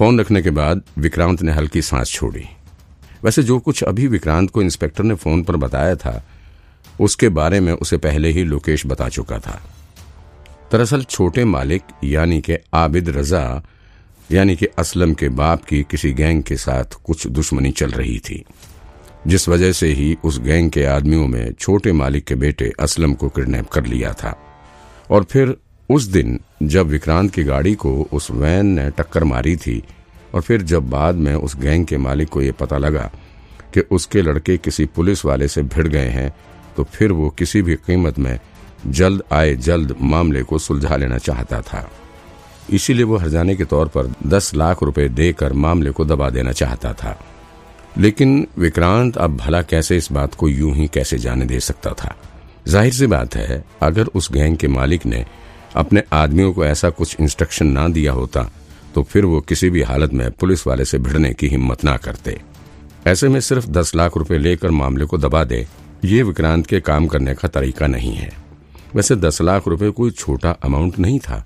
Phone रखने के बाद विक्रांत ने हल्की सांस छोड़ी। वैसे जो कुछ अभी विक्रांत को इंस्पेक्टर ने फ़ोन पर बताया था, उसके बारे में उसे पहले ही लोकेश बता चुका था। दरअसल छोटे मालिक, यानी कि आबिद रजा, यानी कि असलम के बाप की किसी गैंग के साथ कुछ दुश्मनी चल रही थी। जिस वजह से ही उस गैंग के आदमियों में छोटे मालिक के बेटे असलम को किडनैप कर लिया था। और फिर उस दिन जब विक्रांत की गाड़ी को उस वैन ने टक्कर मारी थी और फिर जब बाद में उस गैंग के मालिक को यह पता लगा कि उसके लड़के किसी पुलिस वाले से भिड़ गए हैं तो फिर वो किसी भी कीमत में जल्द आए जल्द मामले को सुलझा लेना चाहता था। इसीलिए वो हरजाने के तौर पर दस लाख रुपए देकर मामले को दबा देना चाहता था। लेकिन विक्रांत अब भला कैसे इस बात को यूँ ही कैसे जाने दे सकता था? ज़ाहिर सी बात है, अगर उस गैंग के मालिक ने अपने आदमियों को ऐसा कुछ इंस्ट्रक्शन ना दिया होता तो फिर वो किसी भी हालत में पुलिस वाले से भिड़ने की हिम्मत ना करते। ऐसे में सिर्फ़ दस लाख रुपए लेकर मामले को दबा दे, ये विक्रांत के काम करने का तरीका नहीं है। वैसे दस लाख रुपए कोई छोटा अमाउंट नहीं था,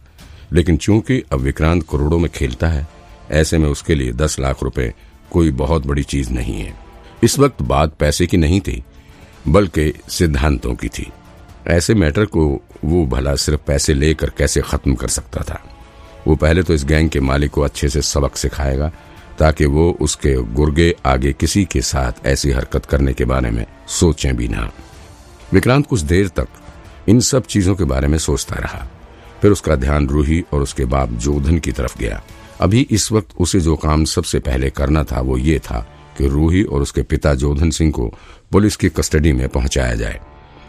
लेकिन चूँकि अब विक्रांत करोड़ों में खेलता है, ऐसे में उसके लिए दस लाख रुपए कोई बहुत बड़ी चीज़ नहीं है। इस वक्त बात पैसे की नहीं थी, बल्कि सिद्धांतों की थी। ऐसे मैटर को वो भला सिर्फ़ पैसे लेकर कैसे खत्म कर सकता था? वो पहले तो इस गैंग के मालिक को अच्छे से सबक सिखाएगा, ताकि वो उसके गुर्गे आगे किसी के साथ ऐसी हरकत करने के बारे में सोचे भी ना। विक्रांत कुछ देर तक इन सब चीज़ों के बारे में सोचता रहा। फिर उसका ध्यान रूही और उसके बाप जोधन की तरफ़ गया। अभी इस वक्त उसे जो काम सबसे पहले करना था वो ये था कि रूही और उसके पिता जोधन सिंह को पुलिस की कस्टडी में पहुँचाया जाए।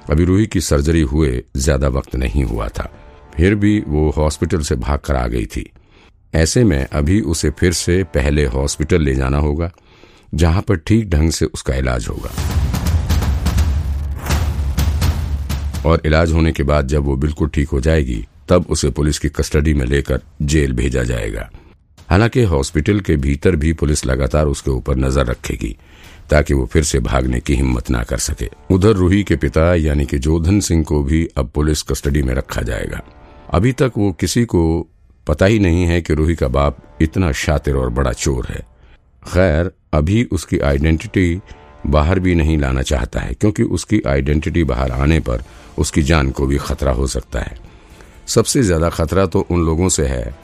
अभी रूही की सर्जरी हुए ज़्यादा वक्त नहीं हुआ था। फिर भी वो हॉस्पिटल से भाग कर आ गई थी। ऐसे में अभी उसे फिर से पहले हॉस्पिटल ले जाना होगा, जहाँ पर ठीक ढंग से उसका इलाज होगा। और इलाज होने के बाद जब वो बिल्कुल ठीक हो जाएगी, तब उसे पुलिस की कस्टडी में लेकर जेल भेजा जाएगा। हालाँकि हॉस्पिटल के भीतर भी पुलिस लगातार उसके ऊपर नज़र रखेगी। ताकि वो फिर से भागने की हिम्मत ना कर सके। उधर रूही के पिता यानी कि जोधन सिंह को भी अब पुलिस कस्टडी में रखा जाएगा। अभी तक वो किसी को पता ही नहीं है कि रूही का बाप इतना शातिर और बड़ा चोर है। खैर, अभी उसकी आइडेंटिटी बाहर भी नहीं लाना चाहता है, क्योंकि उसकी आइडेंटिटी बाहर आने पर उसकी जान को भी खतरा हो सकता है। सबसे ज़्यादा खतरा तो उन लोगों से है,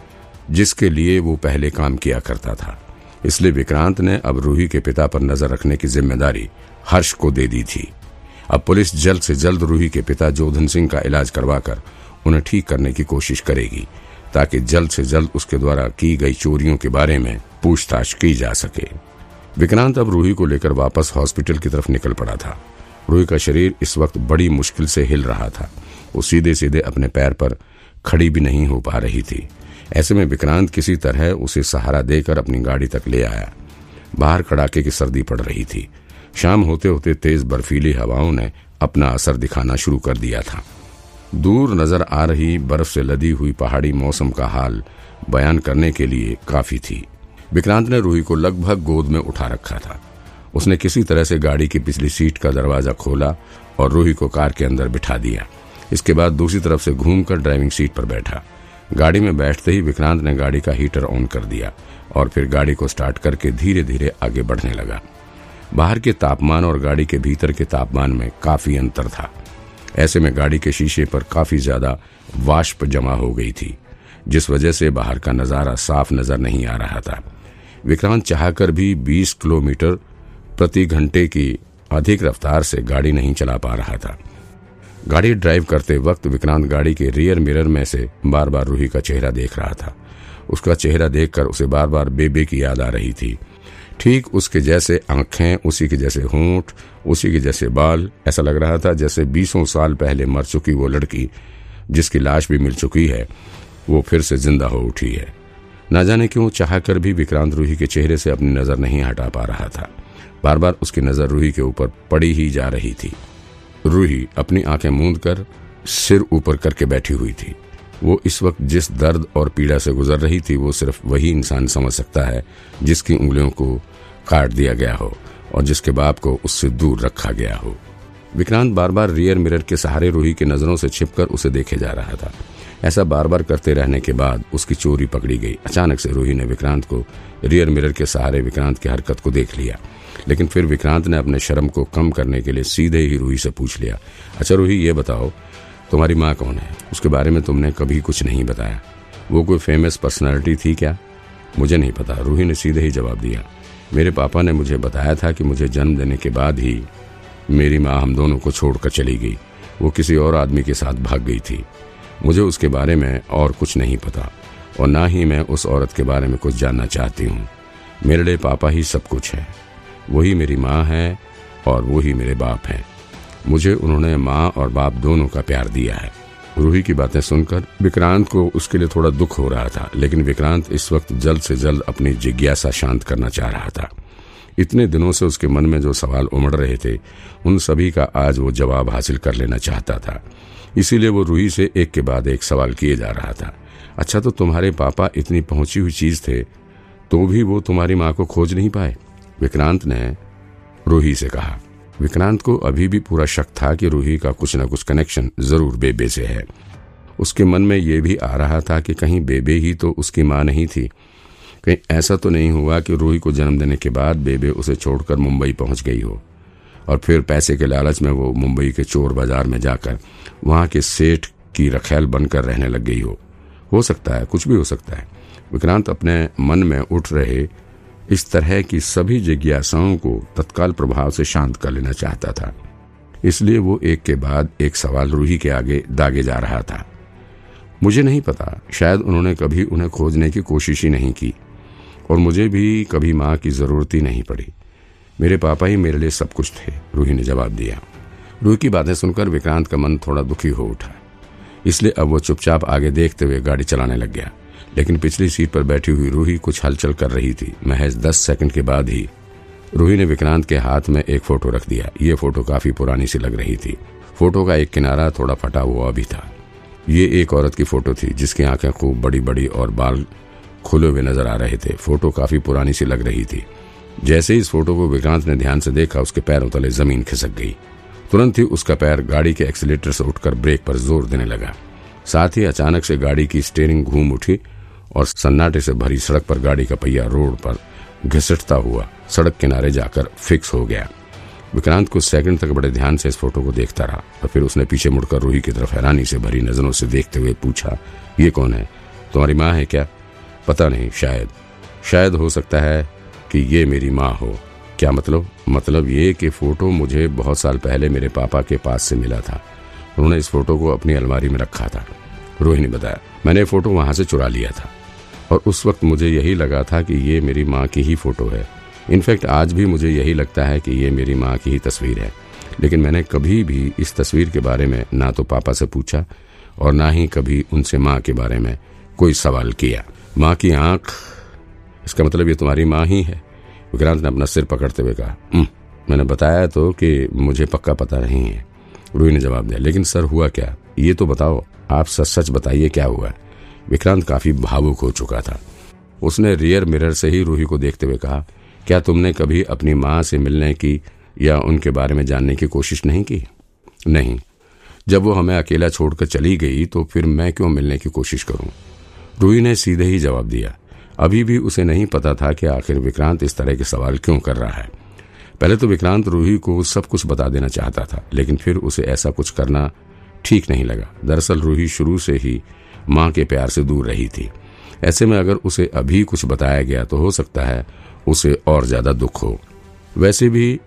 जिसके लिए वो पहले काम किया करता था। इसलिए विक्रांत ने अब रूही के पिता पर नज़र रखने की ज़िम्मेदारी हर्ष को दे दी थी। अब पुलिस जल्द से जल्द रूही के पिता जोधन सिंह का इलाज करवाकर उन्हें ठीक करने की कोशिश करेगी, ताकि जल्द से जल्द उसके द्वारा की गई चोरियों के बारे में पूछताछ की जा सके। विक्रांत अब रूही को लेकर वापस हॉस्पिटल की तरफ़ निकल पड़ा था। रूही का शरीर इस वक्त बड़ी मुश्किल से हिल रहा था। वो सीधे सीधे अपने पैर पर खड़ी भी नहीं हो पा रही थी। ऐसे में विक्रांत किसी तरह उसे सहारा देकर अपनी गाड़ी तक ले आया। बाहर कड़ाके की सर्दी पड़ रही थी। शाम होते होते तेज बर्फीली हवाओं ने अपना असर दिखाना शुरू कर दिया था। दूर नज़र आ रही बर्फ़ से लदी हुई पहाड़ी मौसम का हाल बयान करने के लिए काफ़ी थी। विक्रांत ने रूही को लगभग गोद में उठा रखा था। उसने किसी तरह से गाड़ी की पिछली सीट का दरवाज़ा खोला और रूही को कार के अंदर बिठा दिया। इसके बाद दूसरी तरफ़ से घूमकर ड्राइविंग सीट पर बैठा। गाड़ी में बैठते ही विक्रांत ने गाड़ी का हीटर ऑन कर दिया और फिर गाड़ी को स्टार्ट करके धीरे धीरे आगे बढ़ने लगा। बाहर के तापमान और गाड़ी के भीतर के तापमान में काफ़ी अंतर था। ऐसे में गाड़ी के शीशे पर काफ़ी ज़्यादा वाष्प जमा हो गई थी, जिस वजह से बाहर का नज़ारा साफ़ नज़र नहीं आ रहा था। विक्रांत चाहकर भी 20 किलोमीटर प्रति घंटे की अधिक रफ्तार से गाड़ी नहीं चला पा रहा था। गाड़ी ड्राइव करते वक्त विक्रांत गाड़ी के रियर मिरर में से बार बार रूही का चेहरा देख रहा था। उसका चेहरा देखकर उसे बार बार बेबे की याद आ रही थी। ठीक उसके जैसे आँखें, उसी के जैसे होंठ, उसी के जैसे बाल, ऐसा लग रहा था जैसे बीसों साल पहले मर चुकी वो लड़की, जिसकी लाश भी मिल चुकी है, वो फिर से ज़िंदा हो उठी है। न जाने क्यों चाहकर भी विक्रांत रूही के चेहरे से अपनी नज़र नहीं हटा पा रहा था। बार बार उसकी नज़र रूही के ऊपर पड़ी ही जा रही थी। रूही अपनी आँखें मूंद कर सिर ऊपर करके बैठी हुई थी। वो इस वक्त जिस दर्द और पीड़ा से गुजर रही थी, वो सिर्फ़ वही इंसान समझ सकता है जिसकी उंगलियों को काट दिया गया हो और जिसके बाप को उससे दूर रखा गया हो। विक्रांत बार बार रियर मिरर के सहारे रूही की नज़रों से छिपकर उसे देखे जा रहा था। ऐसा बार बार करते रहने के बाद उसकी चोरी पकड़ी गई। अचानक से रूही ने विक्रांत को रियर मिरर के सहारे विक्रांत की हरकत को देख लिया। लेकिन फिर विक्रांत ने अपने शर्म को कम करने के लिए सीधे ही रूही से पूछ लिया अच्छा रूही, ये बताओ, तुम्हारी माँ कौन है? उसके बारे में तुमने कभी कुछ नहीं बताया। वो कोई फ़ेमस पर्सनैलिटी थी क्या? मुझे नहीं पता। रूही ने सीधे ही जवाब दिया, मेरे पापा ने मुझे बताया था कि मुझे जन्म देने के बाद ही मेरी माँ हम दोनों को छोड़कर चली गई। वो किसी और आदमी के साथ भाग गई थी। मुझे उसके बारे में और कुछ नहीं पता, और ना ही मैं उस औरत के बारे में कुछ जानना चाहती हूँ। मेरे लिए पापा ही सब कुछ है। वही मेरी माँ है, और वो ही मेरे बाप हैं। मुझे उन्होंने माँ और बाप दोनों का प्यार दिया है। रूही की बातें सुनकर विक्रांत को उसके लिए थोड़ा दुख हो रहा था, लेकिन विक्रांत इस वक्त जल्द से जल्द अपनी जिज्ञासा शांत करना चाह रहा था। इतने दिनों से उसके मन में जो सवाल उमड़ रहे थे, उन सभी का आज वो जवाब हासिल कर लेना चाहता था। इसीलिए वो रूही से एक के बाद एक सवाल किए जा रहा था। अच्छा तो तुम्हारे पापा इतनी पहुँची हुई चीज़ थे तो भी वो तुम्हारी माँ को खोज नहीं पाए? विक्रांत ने रूही से कहा। विक्रांत को अभी भी पूरा शक था कि रूही का कुछ न कुछ कनेक्शन ज़रूर बेबे से है। उसके मन में यह भी आ रहा था कि कहीं बेबे ही तो उसकी माँ नहीं थी। कहीं ऐसा तो नहीं हुआ कि रूही को जन्म देने के बाद बेबे उसे छोड़कर मुंबई पहुँच गई हो। और फिर पैसे के लालच में वो मुंबई के चोर बाज़ार में जाकर वहाँ के सेठ की रखेल बनकर रहने लग गई हो। हो सकता है, कुछ भी हो सकता है। विक्रांत अपने मन में उठ रहे इस तरह की सभी जिज्ञासाओं को तत्काल प्रभाव से शांत कर लेना चाहता था। इसलिए वो एक के बाद एक सवाल रूही के आगे दागे जा रहा था। मुझे नहीं पता, शायद उन्होंने कभी उन्हें खोजने की कोशिश ही नहीं की, और मुझे भी कभी माँ की ज़रूरत ही नहीं पड़ी। मेरे पापा ही मेरे लिए सब कुछ थे, रूही ने जवाब दिया। रूही की बातें सुनकर विक्रांत का मन थोड़ा दुखी हो उठा। इसलिए अब वो चुपचाप आगे देखते हुए गाड़ी चलाने लग गया। लेकिन पिछली सीट पर बैठी हुई रूही कुछ हलचल कर रही थी। महज दस सेकंड के बाद ही रूही ने विक्रांत के हाथ में एक फ़ोटो रख दिया। ये फ़ोटो काफ़ी पुरानी सी लग रही थी। फ़ोटो का एक किनारा थोड़ा फटा हुआ भी था। ये एक औरत की फ़ोटो थी, जिसकी आँखें खूब बड़ी बड़ी और बाल खुले हुए नज़र आ रहे थे। फ़ोटो काफ़ी पुरानी सी लग रही थी। जैसे ही इस फ़ोटो को विक्रांत ने ध्यान से देखा, उसके पैरों तले ज़मीन खिसक गई। तुरंत ही उसका पैर गाड़ी के एक्सीटर से उठकर ब्रेक पर ज़ोर देने लगा। साथ ही अचानक से गाड़ी की स्टेयरिंग घूम उठी और सन्नाटे से भरी सड़क पर गाड़ी का पहिया रोड पर घिसटता हुआ सड़क किनारे जाकर फिक्स हो गया। विक्रांत कुछ सेकंड तक बड़े ध्यान से इस फ़ोटो को देखता रहा और फिर उसने पीछे मुड़कर रूही की तरफ़ हैरानी से भरी नज़रों से देखते हुए पूछा, ये कौन है? तुम्हारी माँ है क्या? पता नहीं, शायद। शायद हो सकता है कि ये मेरी माँ हो। क्या मतलब? मतलब ये कि फ़ोटो मुझे बहुत साल पहले मेरे पापा के पास से मिला था। उन्होंने इस फ़ोटो को अपनी अलमारी में रखा था। रोहिणी बताया, मैंने फ़ोटो वहाँ से चुरा लिया था। और उस वक्त मुझे यही लगा था कि ये मेरी माँ की ही फ़ोटो है। इनफैक्ट आज भी मुझे यही लगता है कि ये मेरी माँ की ही तस्वीर है। लेकिन मैंने कभी भी इस तस्वीर के बारे में ना तो पापा से पूछा और ना ही कभी उनसे माँ के बारे में कोई सवाल किया। माँ की आँख इसका मतलब ये तुम्हारी माँ ही है। विक्रांत ने अपना सिर पकड़ते हुए कहा मैंने बताया तो कि मुझे पक्का पता नहीं है। रूही ने जवाब दिया, लेकिन सर, हुआ क्या? ये तो बताओ, आप सच सच बताइए क्या हुआ? विक्रांत काफ़ी भावुक हो चुका था। उसने रियर मिरर से ही रूही को देखते हुए कहा, क्या तुमने कभी अपनी माँ से मिलने की या उनके बारे में जानने की कोशिश नहीं की? नहीं। जब वो हमें अकेला छोड़कर चली गई तो फिर मैं क्यों मिलने की कोशिश करूँ? रूही ने सीधे ही जवाब दिया अभी भी उसे नहीं पता था कि आखिर विक्रांत इस तरह के सवाल क्यों कर रहा है। पहले तो विक्रांत रूही को सब कुछ बता देना चाहता था, लेकिन फिर उसे ऐसा कुछ करना ठीक नहीं लगा। दरअसल रूही शुरू से ही माँ के प्यार से दूर रही थी। ऐसे में अगर उसे अभी कुछ बताया गया तो हो सकता है उसे और ज़्यादा दुख हो। वैसे भी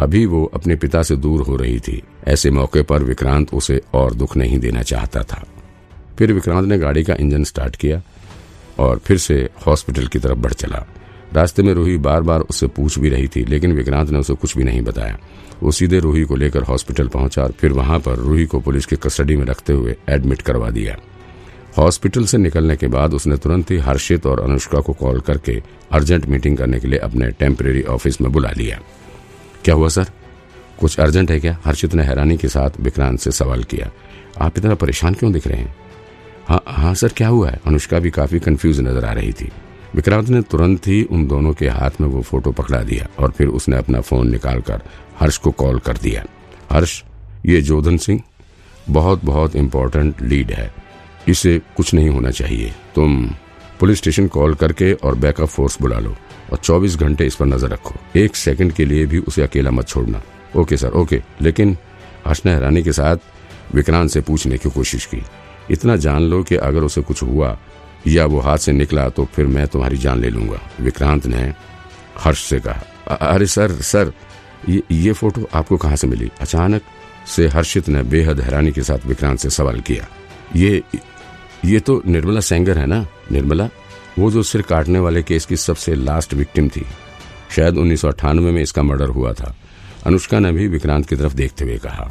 अभी वो अपने पिता से दूर हो रही थी। ऐसे मौके पर विक्रांत उसे और दुख नहीं देना चाहता था। फिर विक्रांत ने गाड़ी का इंजन स्टार्ट किया। और फिर से हॉस्पिटल की तरफ़ बढ़ चला। रास्ते में रूही बार बार उससे पूछ भी रही थी, लेकिन विक्रांत ने उसे कुछ भी नहीं बताया। वो सीधे रूही को लेकर हॉस्पिटल पहुँचा और फिर वहाँ पर रूही को पुलिस की कस्टडी में रखते हुए एडमिट करवा दिया। हॉस्पिटल से निकलने के बाद उसने तुरंत ही हर्षित और अनुष्का को कॉल करके अर्जेंट मीटिंग करने के लिए अपने टेम्परेरी ऑफ़िस में बुला लिया। क्या हुआ, सर? कुछ अर्जेंट है क्या? हर्षित ने हैरानी के साथ विक्रांत से सवाल किया। आप इतना परेशान क्यों दिख रहे हैं? हाँ हाँ सर, क्या हुआ है? अनुष्का भी काफ़ी कंफ्यूज नज़र आ रही थी। विक्रांत ने तुरंत ही उन दोनों के हाथ में वो फ़ोटो पकड़ा दिया और फिर उसने अपना फ़ोन निकालकर हर्ष को कॉल कर दिया। हर्ष, ये जोधन सिंह, बहुत बहुत इम्पोर्टेंट लीड है। इसे कुछ नहीं होना चाहिए। तुम पुलिस स्टेशन कॉल करके और बैकअप फोर्स बुला लो और 24 घंटे इस पर नज़र रखो। एक सेकंड के लिए भी उसे अकेला मत छोड़ना। Okay sir, okay. लेकिन हर्ष ने हैरानी के साथ विक्रांत से पूछने की कोशिश की। इतना जान लो कि अगर उसे कुछ हुआ या वो हाथ से निकला तो फिर मैं तुम्हारी जान ले लूँगा। विक्रांत ने हर्ष से कहा अरे सर सर, ये ये फ़ोटो आपको कहाँ से मिली? अचानक से हर्षित ने बेहद हैरानी के साथ विक्रांत से सवाल किया, ये ये तो निर्मला सेंगर है ना? निर्मला, वो जो सिर काटने वाले केस की सबसे लास्ट विक्टिम थी। शायद उन्नीस सौ अट्ठानवे में इसका मर्डर हुआ था। अनुष्का ने भी विक्रांत की तरफ़ देखते हुए कहा